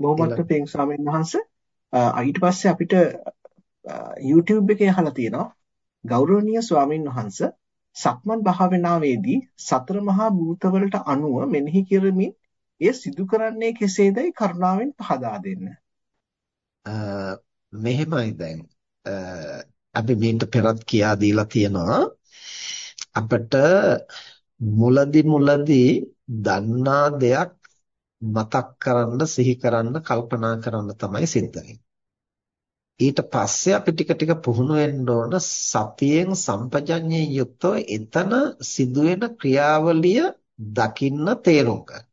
බොහොමත්ම පිං ස්වාමීන් වහන්සේ. ඊට පස්සේ අපිට YouTube එකේ අහලා තියෙනවා. ගෞරවනීය ස්වාමීන් වහන්සේ සක්මන් භාවනාවේදී සතර මහා භූතවලට අනුව මෙනෙහි කරමින් එය සිදු කරන්නේ කෙසේදයි කරුණාවෙන් පහදා දෙන්න. මෙහෙමයි දැන්. අපි මේකට පෙරත් කියා දීලා තියෙනවා. අපිට මුලදි මුලදි දන්නා දෙයක් මතක් කරන්න සිහි කරන්න කල්පනා කරන්න තමයි සිද්ධ ඊට පස්සේ අපි ටික ටික පුහුණු වෙන්න ඕන සතියෙන් සම්පජඤ්ඤයෙන් යුක්තව එතන සිදුවෙන ක්‍රියාවලිය දකින්න තේරුම් ගන්න.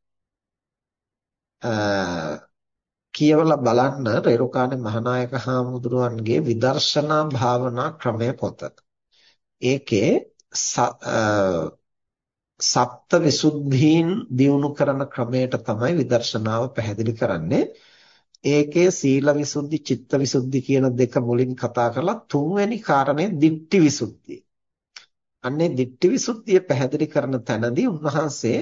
කියවලා බලන්න රේරුකාණේ මහානායක හාමුදුරුවන්ගේ විදර්ශනා භාවනා ක්‍රමය පොත. ඒකේ සප්ත විසුද්ධීන් දියුණු කරන ක්‍රමයට තමයි විදර්ශනාව පැහැදිලි කරන්නේ. ඒකේ සීල විසුද්ධි, චිත්ත විසුද්ධි කියන දෙක මුලින් කතා කරලා තුන්වෙනි කාරණේ දිට්ඨි විසුද්ධිය. අන්නේ දිට්ඨි විසුද්ධිය පැහැදිලි කරන තැනදී උන්වහන්සේ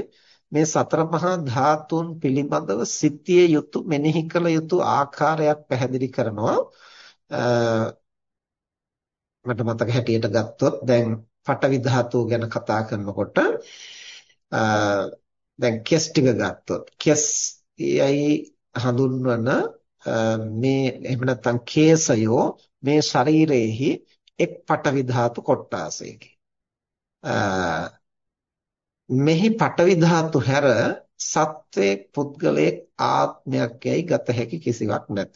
මේ සතර මහා ධාතුන් පිළිබඳව සිටිය යුතු මෙනෙහි කළ යුතු ආකාරයක් පැහැදිලි කරනවා. මට මතක හැටියට ගත්තොත් දැන් පටවි ධාතුව ගැන කතා කරනකොට දැන් කෙස් ටික ගත්තොත් කෙස් යයි හඳුන්වන මේ එහෙම නැත්නම් කේසයෝ මේ ශරීරයේහි එක් පටවි ධාතු කොටාසයකි. මෙහි පටවි ධාතු හැර සත්වයේ පුද්ගලයේ ආත්මයක් යයි ගත හැකි කිසිවක් නැත.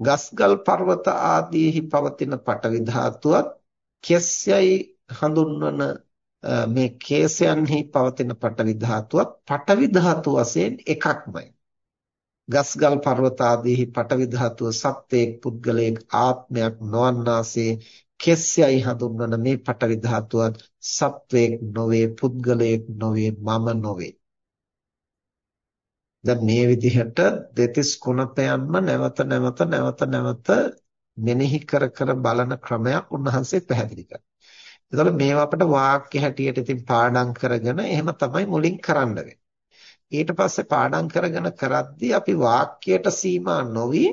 ගස්ගල් පර්වත ආදීහි පවතින පටවි ධාතුවත් කෙස්යයි හඳුන්වන මේ කේසයන්හි පවතින පටවි ධාතුවත් පටවි ධාතු වශයෙන් එකක්මයි. ගස්ගල් පර්වත ආදීහි පටවි ධාතුව සත්වයේ පුද්ගලයේ ආත්මයක් නොවන්නාසේ කෙස්යයි හඳුන්වන මේ පටවි ධාතුවත් සත්වයක් නොවේ පුද්ගලයෙක් නොවේ මම නොවේ. දැන් මේ විදිහට දෙතිස් කුණපයන්ම නැවත නැවත නැවත නැවත මෙනෙහි කර කර බලන ක්‍රමයක් උන්වහන්සේ පැහැදිලි කරා. ඒතකොට මේවා අපිට වාක්‍ය හැටියට ඉතින් පාඩම් කරගෙන එහෙම තමයි මුලින් කරන්න ඊට පස්සේ පාඩම් කරගෙන කරද්දී අපි වාක්‍යයට සීමා නොවි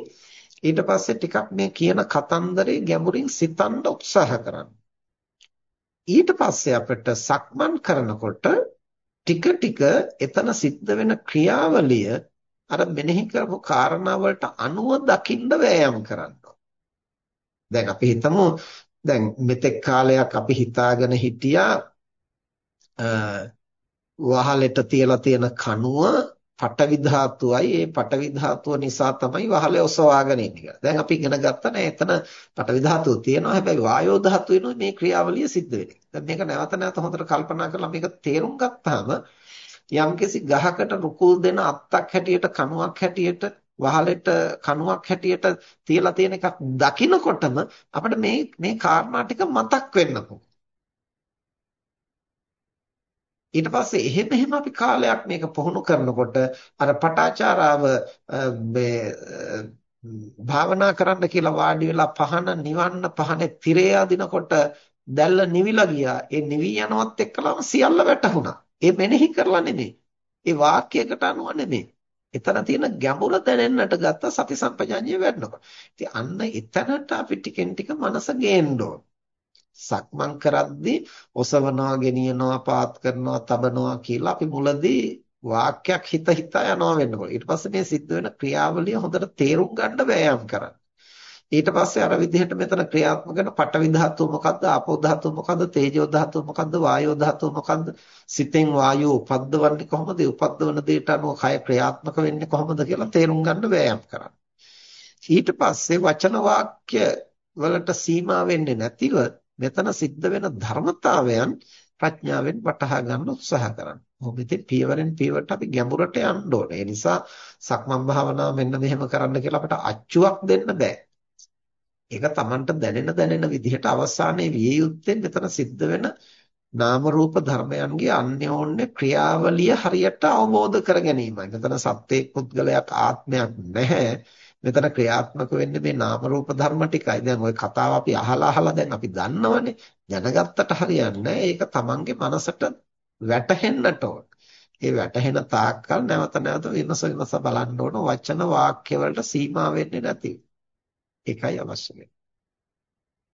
ඊට පස්සේ ටිකක් මේ කියන කතන්දරේ ගැඹුරින් සිතන්න උත්සාහ කරන්න. ඊට පස්සේ අපිට සක්මන් කරනකොට ටික ටික එතන සිද්ධ වෙන ක්‍රියාවලිය අර මෙනෙහි කරපු කාරණා වලට අනුව දකින්න වෑයම් කරන්න. දැන් අපි හිතමු දැන් මෙතෙක් කාලයක් අපි හිතාගෙන හිටියා වහලෙට තියලා තියෙන කණුව පටවි ධාතුවයි ඒ පටවි ධාතුව නිසා තමයි වහලේ ඔසවාගෙන ඉන්නේ කියලා. දැන් අපි ඉගෙන ගත්තා නෑ එතන පටවි ධාතුව තියෙනවා හැබැයි වායෝ ධාතුවෙනුයි මේ ක්‍රියාවලිය සිද්ධ වෙන්නේ. දැන් මේක නැවත නැවත හොඳට කල්පනා කරලා මේක තේරුම් ගත්තාම යම්කිසි ගහකට රුකුල් දෙන අත්තක් හැටියට කණුවක් හැටියට වහලෙට කණුවක් හැටියට තියලා තියෙන එකක් දකිනකොටම අපිට මේ මේ කාරණා ටික මතක් වෙන්න ඊට පස්සේ එහෙම එහෙම අපි කාලයක් මේක පුහුණු කරනකොට අර පටාචාරාව මේ භාවනා කරන්න කියලා වාඩි වෙලා පහන නිවන්න පහනේ තිරේ අදිනකොට දැල්ල නිවිලා ගියා. ඒ නිවි යනවත් එක්කලම සියල්ල වැටහුණා. ඒ මෙනෙහි කරලා නෙමෙයි. ඒ වාක්‍යයකට අනුව නෙමෙයි. එතන තියෙන ගැඹුර දැනෙන්නට ගත්ත සති සම්පජාඤ්ඤය වැඩනකොට. ඉතින් අන්න එතනට අපි ටිකෙන් ටික මනස ගේන්න ඕන. සක්මන් කරද්දී ඔසවනවා, ගෙනියනවා, පාත් කරනවා, තබනවා කියලා අපි මුලදී වාක්‍යයක් හිත හිතා යනවා වෙන්නකොට. ඊට පස්සේ මේ සිද්ධ වෙන ක්‍රියාවලිය හොඳට තේරුම් ගන්න වෑයම් කරන්න. ඊට පස්සේ අර විදිහට මෙතන ක්‍රියාත්මක වෙන පඨවි ධාතුව මොකද්ද ආපෝ ධාතුව මොකද්ද තේජෝ ධාතුව මොකද්ද වායෝ ධාතුව මොකද්ද සිතෙන් වායෝ උපද්දවන්නේ කොහොමද උපද්දවන දෙයට අනුව කය ක්‍රියාත්මක වෙන්නේ කොහොමද කියලා තේරුම් ගන්න වෑයම් කරන්න ඊට පස්සේ වචන වාක්‍ය වලට සීමා වෙන්නේ නැතිව මෙතන සිද්ධ වෙන ධර්මතාවයන් ප්‍රඥාවෙන් වටහා ගන්න උත්සාහ කරන්න. මොකද ඉතින් පියවරෙන් පියවරට අපි ගැඹුරට යන්න ඕනේ. ඒ නිසා සක්මන් භාවනාව මෙන්න මෙහෙම කරන්න කියලා අපට අච්චුවක් දෙන්න බෑ. ඒක Tamanට දැනෙන දැනෙන විදිහට අවසානයේ විය යුත්තේ මෙතන සිද්ධ වෙන නාම රූප ධර්මයන්ගේ අන්‍යෝන්‍ය ක්‍රියාවලිය හරියට අවබෝධ කර ගැනීමයි. මෙතන සත්‍යයක් පුද්ගලයක් ආත්මයක් නැහැ. මෙතන ක්‍රියාත්මක වෙන්නේ මේ නාම රූප ධර්ම ටිකයි. දැන් ওই කතාව අපි අහලා අහලා දැන් අපි දන්නවනේ. දැනගත්තට හරියන්නේ ඒක තමන්ගේ මනසට වැටහෙන්නට ඕන. ඒ වැටහෙන තාක්කල් නැවත නැවත විමස විමස බලන්න ඕන වචන වාක්‍ය වලට සීමා වෙන්නේ නැති. ඒකයි අවශ්‍ය වෙන්නේ.